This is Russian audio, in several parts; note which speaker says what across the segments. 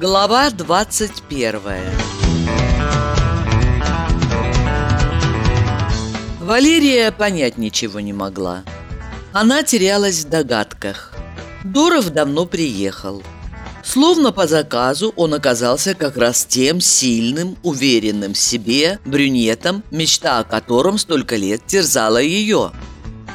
Speaker 1: Глава 21 Валерия понять ничего не могла. Она терялась в догадках. Дуров давно приехал. Словно по заказу он оказался как раз тем сильным, уверенным в себе брюнетом, мечта о котором столько лет терзала ее –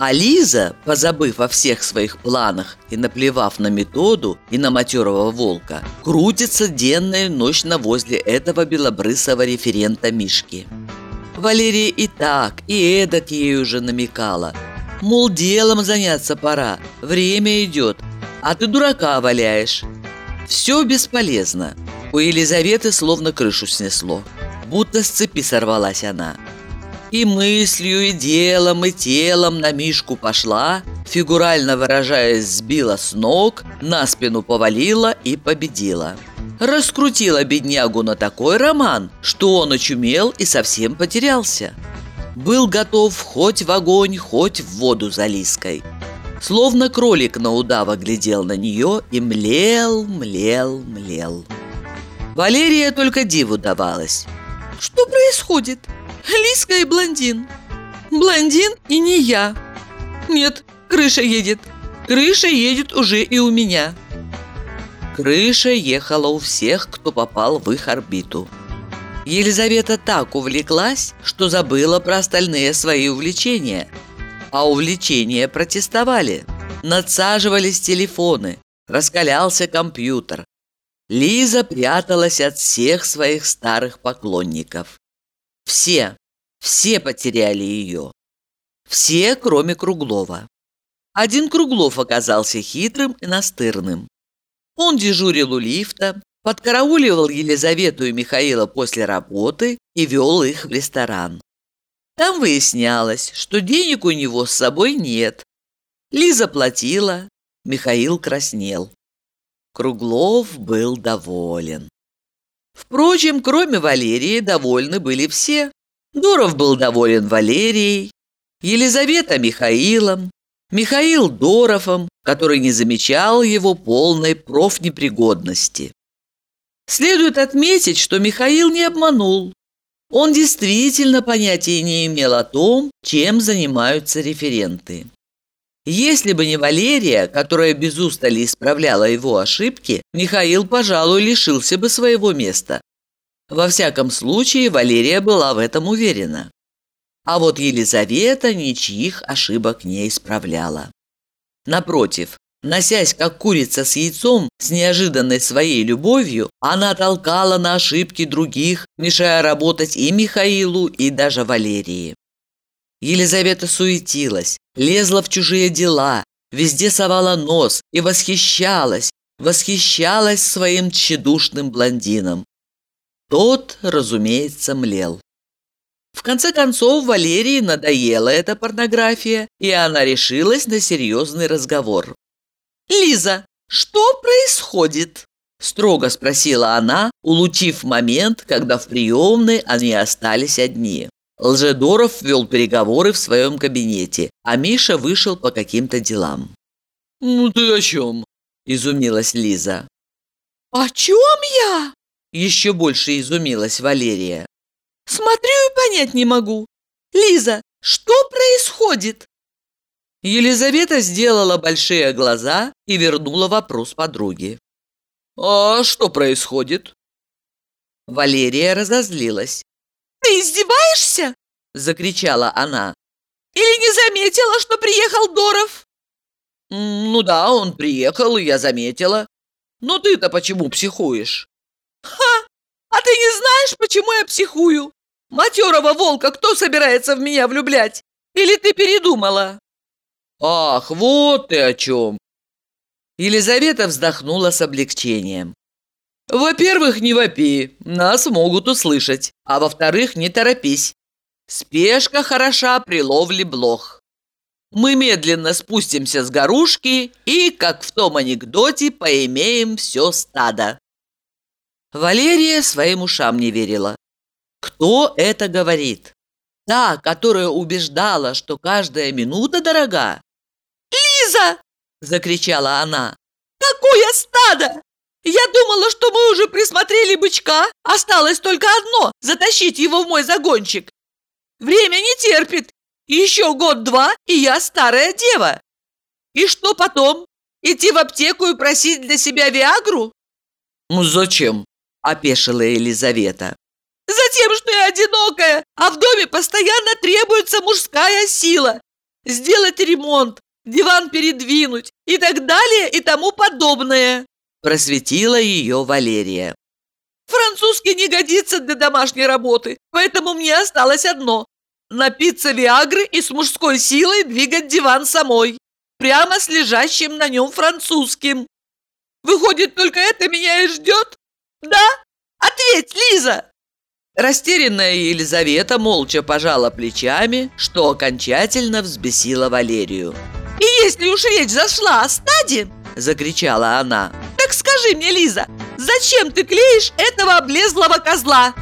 Speaker 1: а Лиза, позабыв о всех своих планах и наплевав на методу и на матерого волка, крутится денно и ночно возле этого белобрысого референта Мишки. Валерия и так, и эдак ей уже намекала. Мол, делом заняться пора, время идет, а ты дурака валяешь. Все бесполезно. У Елизаветы словно крышу снесло. Будто с цепи сорвалась она – и мыслью, и делом, и телом на Мишку пошла, фигурально выражаясь, сбила с ног, на спину повалила и победила. Раскрутила беднягу на такой роман, что он очумел и совсем потерялся. Был готов хоть в огонь, хоть в воду за Лиской. Словно кролик на удава глядел на нее и млел, млел, млел. Валерия только диву давалась. «Что происходит?» Лиска и блондин. Блондин и не я. Нет, крыша едет. Крыша едет уже и у меня. Крыша ехала у всех, кто попал в их орбиту. Елизавета так увлеклась, что забыла про остальные свои увлечения. А увлечения протестовали. Надсаживались телефоны, раскалялся компьютер. Лиза пряталась от всех своих старых поклонников. Все, все потеряли ее. Все, кроме Круглова. Один Круглов оказался хитрым и настырным. Он дежурил у лифта, подкарауливал Елизавету и Михаила после работы и вел их в ресторан. Там выяснялось, что денег у него с собой нет. Лиза платила, Михаил краснел. Круглов был доволен. Впрочем, кроме Валерии, довольны были все. Дуров был доволен Валерией, Елизавета Михаилом, Михаил Доровым, который не замечал его полной профнепригодности. Следует отметить, что Михаил не обманул. Он действительно понятия не имел о том, чем занимаются референты. Если бы не Валерия, которая без устали исправляла его ошибки, Михаил, пожалуй, лишился бы своего места. Во всяком случае, Валерия была в этом уверена. А вот Елизавета ничьих ошибок не исправляла. Напротив, носясь как курица с яйцом, с неожиданной своей любовью, она толкала на ошибки других, мешая работать и Михаилу, и даже Валерии. Елизавета суетилась, лезла в чужие дела, везде совала нос и восхищалась, восхищалась своим тщедушным блондином. Тот, разумеется, млел. В конце концов, Валерии надоела эта порнография, и она решилась на серьезный разговор. «Лиза, что происходит?» Строго спросила она, улучив момент, когда в приемной они остались одни. Лжедоров вел переговоры в своем кабинете, а Миша вышел по каким-то делам.
Speaker 2: «Ну ты о чем?» – изумилась Лиза.
Speaker 3: «О чем я?»
Speaker 1: – еще больше изумилась Валерия.
Speaker 3: «Смотрю и понять не могу. Лиза, что происходит?»
Speaker 1: Елизавета сделала большие глаза и вернула вопрос подруге.
Speaker 2: «А что происходит?»
Speaker 1: Валерия разозлилась.
Speaker 3: «Ты издеваешься?»
Speaker 1: – закричала она.
Speaker 3: «Или не заметила, что приехал Доров?»
Speaker 2: «Ну да, он приехал, и я заметила. Но ты-то почему психуешь?»
Speaker 3: «Ха! А ты не знаешь, почему я психую? Матерого волка кто собирается в меня влюблять? Или ты передумала?»
Speaker 2: «Ах, вот ты о чем!»
Speaker 1: Елизавета вздохнула с облегчением.
Speaker 2: Во-первых, не вопи, нас могут услышать. А во-вторых, не торопись. Спешка хороша при ловле блох. Мы медленно спустимся с горушки и, как в том анекдоте, поимеем все стадо.
Speaker 1: Валерия своим ушам не верила. Кто это говорит? Та, которая убеждала, что каждая минута дорога.
Speaker 3: «Лиза!»
Speaker 1: – закричала она.
Speaker 3: «Какое стадо? Я думала, что мы уже присмотрели бычка. Осталось только одно – затащить его в мой загончик. Время не терпит. Еще год-два, и я старая дева. И что потом? Идти в аптеку и просить для себя Виагру?
Speaker 1: Ну зачем? Опешила Елизавета.
Speaker 3: Затем, что я одинокая, а в доме постоянно требуется мужская сила. Сделать ремонт, диван передвинуть и так далее и тому подобное.
Speaker 1: Просветила ее Валерия.
Speaker 3: Французский не годится для домашней работы, поэтому мне осталось одно – напиться Виагры и с мужской силой двигать диван самой, прямо с лежащим на нем французским. Выходит, только это меня и ждет? Да? Ответь, Лиза!»
Speaker 1: Растерянная Елизавета молча пожала плечами, что окончательно взбесила Валерию.
Speaker 3: «И если уж речь зашла о стаде!» – закричала она. «Так скажи мне, Лиза, зачем ты клеишь этого облезлого козла?»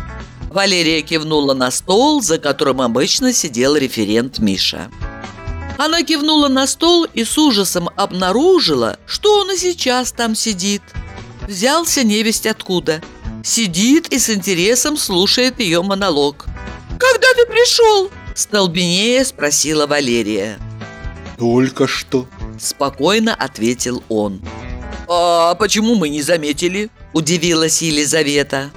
Speaker 1: Валерия кивнула на стол, за которым обычно сидел референт Миша. Она кивнула на стол и с ужасом обнаружила, что он и сейчас там сидит. Взялся невесть откуда. Сидит и с интересом слушает ее монолог.
Speaker 3: «Когда ты пришел?»
Speaker 1: – столбенея спросила Валерия.
Speaker 4: «Только что», –
Speaker 1: спокойно ответил он. «А почему мы не заметили?» – удивилась Елизавета.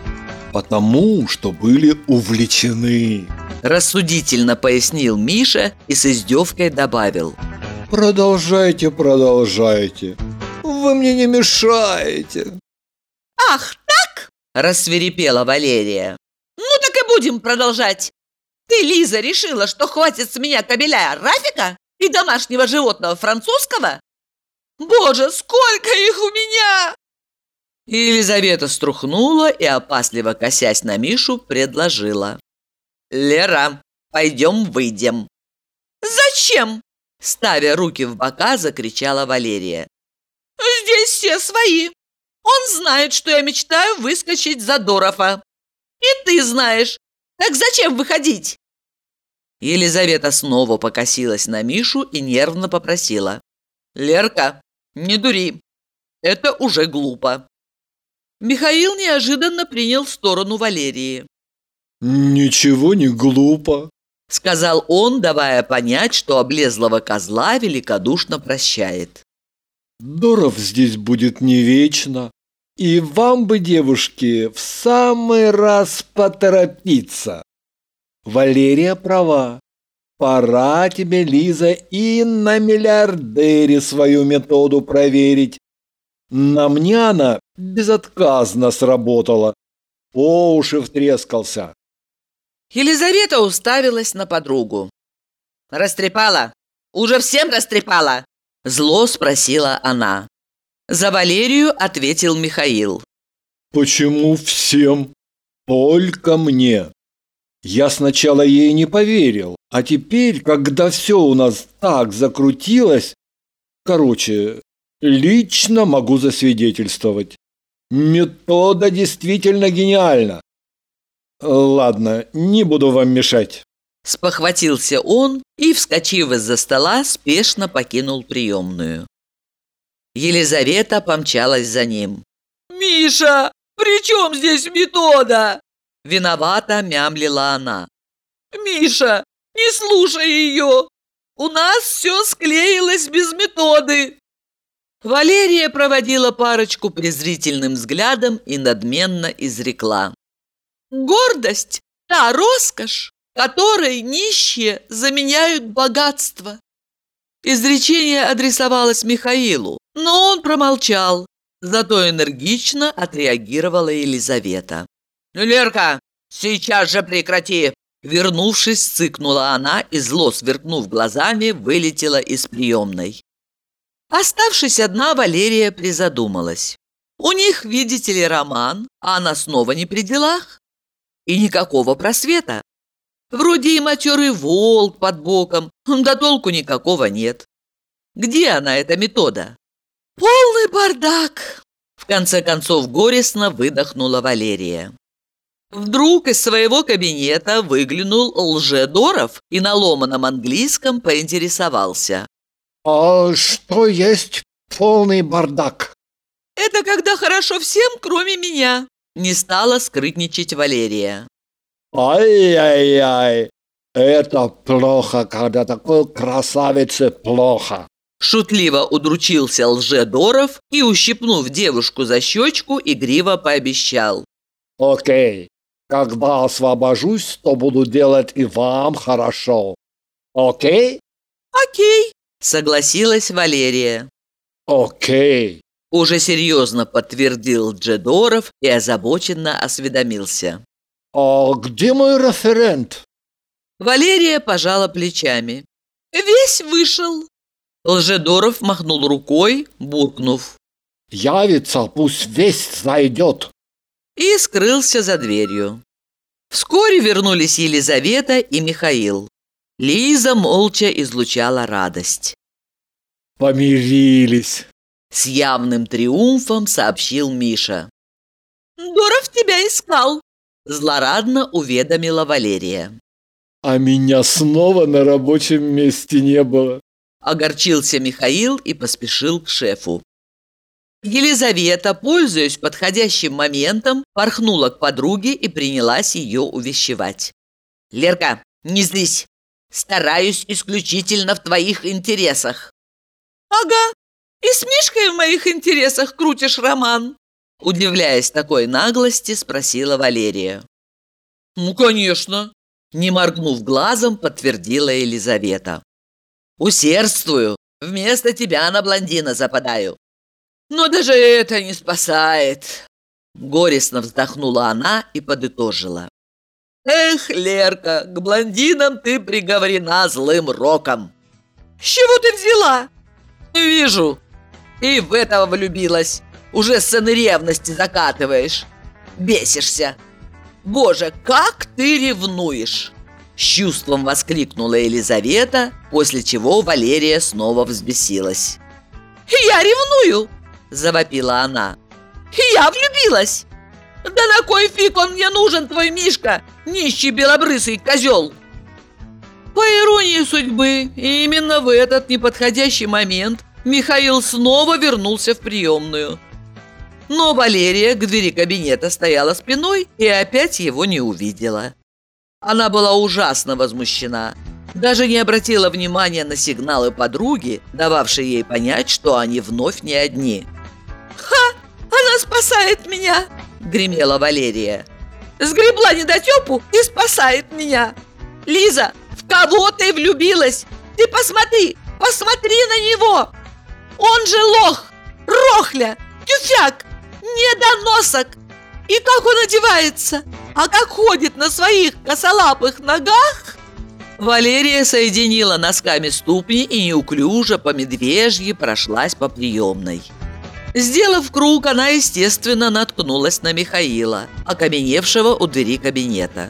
Speaker 4: «Потому что были увлечены», –
Speaker 1: рассудительно пояснил Миша и с издевкой добавил.
Speaker 4: «Продолжайте, продолжайте. Вы мне не мешаете».
Speaker 3: «Ах, так?»
Speaker 1: – рассверепела Валерия.
Speaker 3: «Ну так и будем продолжать. Ты, Лиза, решила, что хватит с меня кабеля Рафика и домашнего животного французского? Боже, сколько их у меня!»
Speaker 1: Елизавета струхнула и, опасливо косясь на Мишу, предложила. «Лера, пойдем выйдем».
Speaker 3: «Зачем?»
Speaker 1: Ставя руки в бока, закричала Валерия.
Speaker 3: «Здесь все свои. Он знает, что я мечтаю выскочить за Дорова. И ты знаешь. Так зачем выходить?»
Speaker 1: Елизавета снова покосилась на Мишу и нервно попросила. «Лерка, не дури. Это уже глупо». Михаил неожиданно принял сторону Валерии.
Speaker 4: «Ничего не глупо», —
Speaker 1: сказал он, давая понять, что облезлого козла великодушно прощает.
Speaker 4: «Доров здесь будет не вечно, и вам бы, девушки, в самый раз поторопиться. Валерия права. Пора тебе, Лиза, и на миллиардере свою методу проверить. На мне она безотказно сработала. По уши втрескался.
Speaker 1: Елизавета уставилась на подругу.
Speaker 3: «Растрепала? Уже всем растрепала?»
Speaker 1: Зло спросила она. За Валерию ответил Михаил.
Speaker 4: «Почему всем? Только мне. Я сначала ей не поверил, а теперь, когда все у нас так закрутилось... Короче, лично могу засвидетельствовать. Метода действительно гениальна. Ладно, не буду вам мешать.
Speaker 1: Спохватился он и, вскочив из-за стола, спешно покинул приемную. Елизавета помчалась за ним.
Speaker 3: «Миша, при чем здесь метода?»
Speaker 1: Виновата мямлила она.
Speaker 3: «Миша, не слушай ее! У нас все склеилось без методы!»
Speaker 1: Валерия проводила парочку презрительным взглядом и надменно изрекла.
Speaker 3: «Гордость – та роскошь, которой нищие заменяют богатство».
Speaker 1: Изречение адресовалось Михаилу, но он промолчал, зато энергично отреагировала Елизавета.
Speaker 2: «Лерка, сейчас же прекрати!»
Speaker 1: Вернувшись, цыкнула она и, зло сверкнув глазами, вылетела из приемной. Оставшись одна, Валерия призадумалась. У них, видите ли, роман, а она снова не при делах. И никакого просвета. Вроде и матерый волк под боком, да толку никакого нет. Где она, эта метода?
Speaker 3: Полный бардак!
Speaker 1: В конце концов горестно выдохнула Валерия. Вдруг из своего кабинета выглянул Лжедоров и на ломаном английском поинтересовался.
Speaker 4: «А что есть полный бардак?»
Speaker 3: Это когда хорошо всем, кроме меня.
Speaker 1: Не стала скрытничать Валерия.
Speaker 4: Ай-яй-яй, это плохо, когда такой красавице плохо.
Speaker 1: Шутливо удручился лжедоров и, ущипнув девушку за щечку, игриво пообещал.
Speaker 4: Окей, когда освобожусь, то буду делать и вам хорошо. Окей?
Speaker 3: Окей,
Speaker 1: согласилась Валерия.
Speaker 4: Окей.
Speaker 1: Уже серьезно подтвердил Джедоров и озабоченно осведомился.
Speaker 4: «А где мой референт?»
Speaker 1: Валерия пожала плечами.
Speaker 3: «Весь вышел!»
Speaker 1: Лжедоров махнул рукой, буркнув.
Speaker 4: «Явится, пусть весь зайдет!»
Speaker 1: И скрылся за дверью. Вскоре вернулись Елизавета и Михаил. Лиза молча излучала радость.
Speaker 4: «Помирились!»
Speaker 1: С явным триумфом сообщил Миша.
Speaker 3: «Доров тебя искал!»
Speaker 1: Злорадно уведомила Валерия.
Speaker 4: «А меня снова на рабочем месте не было!»
Speaker 1: Огорчился Михаил и поспешил к шефу. Елизавета, пользуясь подходящим моментом, порхнула к подруге и принялась ее увещевать. «Лерка, не злись! Стараюсь исключительно в твоих интересах!»
Speaker 3: «Ага, и с Мишкой в моих интересах крутишь роман!»
Speaker 1: Удивляясь такой наглости, спросила Валерия.
Speaker 3: «Ну, конечно!»
Speaker 1: Не моргнув глазом, подтвердила Елизавета. «Усердствую. Вместо тебя на блондина западаю».
Speaker 3: «Но даже это не спасает!»
Speaker 1: Горестно вздохнула она и подытожила.
Speaker 3: «Эх, Лерка, к блондинам ты приговорена злым роком!» «С чего ты взяла?»
Speaker 1: «Не вижу. И в этого влюбилась. Уже сцены ревности закатываешь. Бесишься. Боже, как ты ревнуешь!» С чувством воскликнула Елизавета, после чего Валерия снова взбесилась.
Speaker 3: «Я ревную!»
Speaker 1: – завопила она.
Speaker 3: «Я влюбилась! Да на кой фиг он мне нужен, твой Мишка, нищий белобрысый козел!»
Speaker 1: По иронии судьбы, именно в этот неподходящий момент Михаил снова вернулся в приемную. Но Валерия к двери кабинета стояла спиной и опять его не увидела. Она была ужасно возмущена. Даже не обратила внимания на сигналы подруги, дававшие ей понять, что они вновь не одни.
Speaker 3: «Ха! Она спасает меня!» – гремела Валерия. «Сгребла недотепу и спасает меня! Лиза, в кого ты влюбилась? Ты посмотри! Посмотри на него! Он же лох! Рохля! Тюфяк! Недоносок! И как он одевается! А как ходит на своих косолапых ногах!»
Speaker 1: Валерия соединила носками ступни и неуклюже по медвежьи прошлась по приемной. Сделав круг, она, естественно, наткнулась на Михаила, окаменевшего у двери кабинета.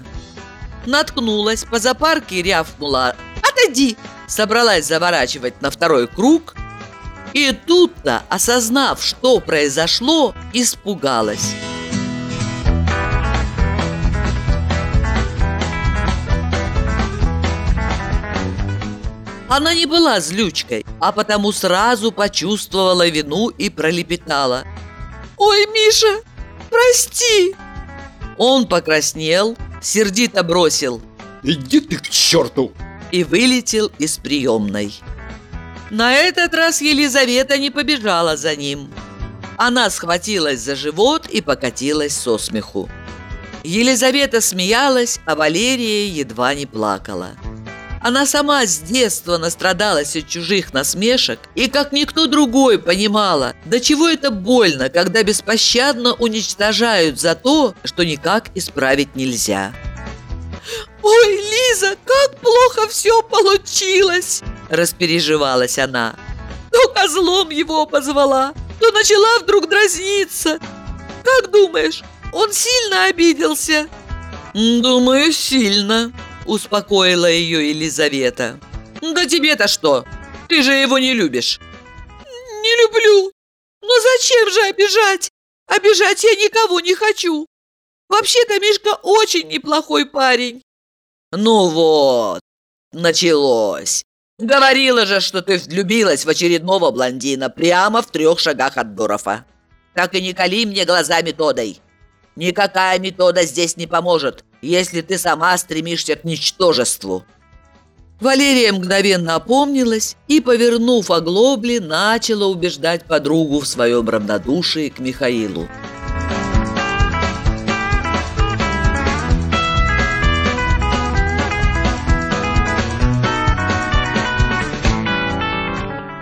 Speaker 1: Наткнулась, по запарке рявкнула «Отойди!» Собралась заворачивать на второй круг, и тут-то, осознав, что произошло, испугалась. Она не была злючкой, а потому сразу почувствовала вину и пролепетала.
Speaker 3: «Ой, Миша, прости!»
Speaker 1: Он покраснел, сердито бросил.
Speaker 4: «Иди ты к черту!»
Speaker 1: и вылетел из приемной. На этот раз Елизавета не побежала за ним. Она схватилась за живот и покатилась со смеху. Елизавета смеялась, а Валерия едва не плакала. Она сама с детства настрадалась от чужих насмешек и, как никто другой, понимала, до чего это больно, когда беспощадно уничтожают за то, что никак исправить нельзя.
Speaker 3: «Ой, Лиза, как плохо все получилось!» – распереживалась она. «То козлом его позвала, то начала вдруг дразниться. Как думаешь, он сильно обиделся?»
Speaker 1: «Думаю, сильно», Успокоила ее Елизавета. «Да тебе-то что? Ты же его не любишь!»
Speaker 3: «Не люблю! Но зачем же обижать? Обижать я никого не хочу! Вообще-то Мишка очень неплохой парень!»
Speaker 1: «Ну вот, началось! Говорила же, что ты влюбилась в очередного блондина прямо в трех шагах от Дорова!»
Speaker 2: так и не кали мне глаза методой. Никакая метода здесь не поможет, если ты сама стремишься к ничтожеству».
Speaker 1: Валерия мгновенно опомнилась и, повернув оглобли, начала убеждать подругу в своем равнодушии к Михаилу.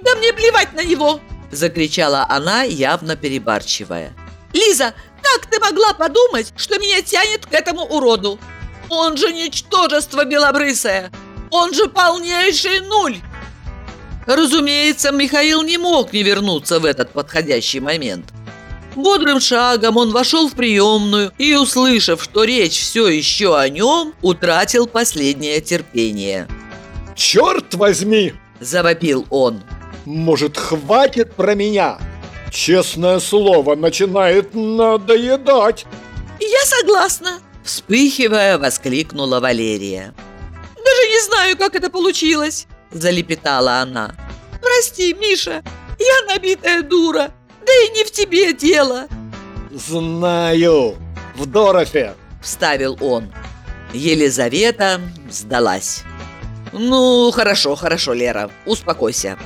Speaker 3: Да мне плевать на него!
Speaker 1: Закричала она, явно перебарчивая.
Speaker 3: Лиза, как ты могла подумать, что меня тянет к этому уроду? Он же ничтожество белобрысое! Он же полнейший нуль!»
Speaker 1: Разумеется, Михаил не мог не вернуться в этот подходящий момент. Бодрым шагом он вошел в приемную и, услышав, что речь все еще о нем, утратил последнее терпение.
Speaker 4: «Черт возьми!»
Speaker 1: – завопил он.
Speaker 4: «Может, хватит про меня? Честное слово, начинает надоедать!»
Speaker 3: «Я согласна!»
Speaker 1: – вспыхивая, воскликнула Валерия.
Speaker 3: Даже не знаю, как это получилось!»
Speaker 1: Залепетала она.
Speaker 3: «Прости, Миша, я набитая дура, да и не в тебе дело!»
Speaker 4: «Знаю! В Дорофе!»
Speaker 1: Вставил он. Елизавета сдалась. «Ну, хорошо, хорошо, Лера, успокойся.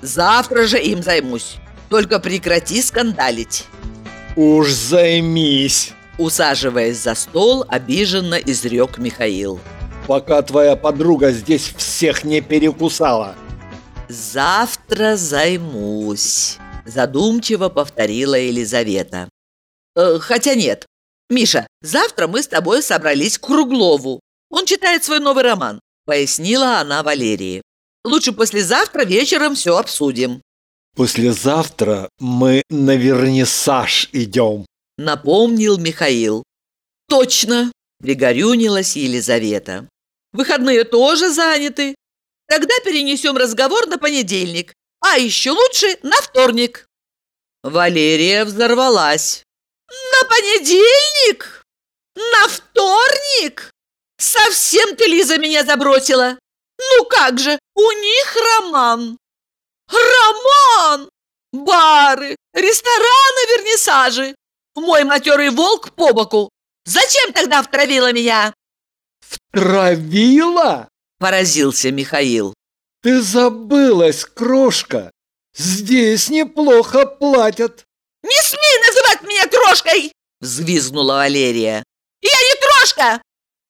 Speaker 1: Завтра же им займусь. Только прекрати скандалить».
Speaker 4: «Уж займись!»
Speaker 1: Усаживаясь за стол, обиженно изрек Михаил
Speaker 4: пока твоя подруга здесь всех не перекусала.
Speaker 1: Завтра займусь, задумчиво повторила Елизавета. Э, хотя нет. Миша, завтра мы с тобой собрались к Круглову. Он читает свой новый роман, пояснила она Валерии. Лучше послезавтра вечером все обсудим.
Speaker 4: Послезавтра мы на вернисаж идем,
Speaker 1: напомнил Михаил. Точно, пригорюнилась Елизавета. Выходные тоже заняты. Тогда перенесем разговор на понедельник, а еще лучше на вторник». Валерия взорвалась.
Speaker 3: «На понедельник? На вторник? Совсем ты, Лиза, меня забросила? Ну как же, у них роман!» «Роман! Бары, рестораны, вернисажи! Мой матерый волк по боку! Зачем тогда втравила меня?»
Speaker 4: «Втравила?»
Speaker 1: – поразился Михаил.
Speaker 4: «Ты забылась, крошка! Здесь неплохо платят!»
Speaker 3: «Не смей называть меня крошкой!»
Speaker 1: – взвизгнула Валерия.
Speaker 3: «Я не крошка!»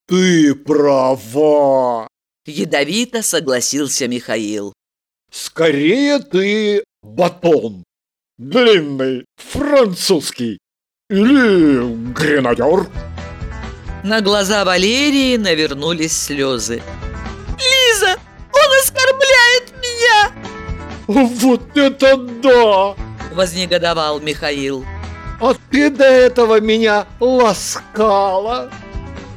Speaker 4: «Ты права!»
Speaker 1: – ядовито согласился Михаил.
Speaker 4: «Скорее ты батон! Длинный, французский! Или гренадер!»
Speaker 1: На глаза Валерии навернулись слезы.
Speaker 3: «Лиза, он оскорбляет меня!»
Speaker 4: «Вот это да!»
Speaker 1: – вознегодовал Михаил.
Speaker 4: «А ты до этого меня ласкала!»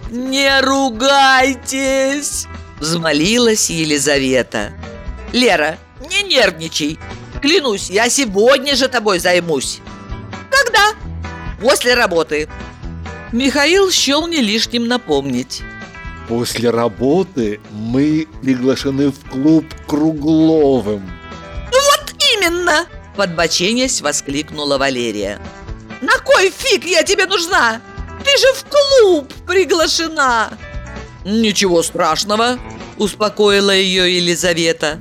Speaker 1: «Не ругайтесь!» – взмолилась Елизавета. «Лера, не нервничай! Клянусь, я сегодня же тобой займусь!»
Speaker 3: «Когда?»
Speaker 1: «После работы!» Михаил счел не лишним напомнить.
Speaker 4: После работы мы приглашены в клуб Кругловым.
Speaker 3: Вот именно!
Speaker 1: Подбоченясь, воскликнула Валерия.
Speaker 3: На кой фиг я тебе нужна? Ты же в клуб приглашена!
Speaker 1: Ничего страшного, успокоила ее Елизавета.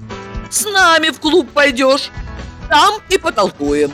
Speaker 3: С нами в клуб пойдешь, там и потолкуем.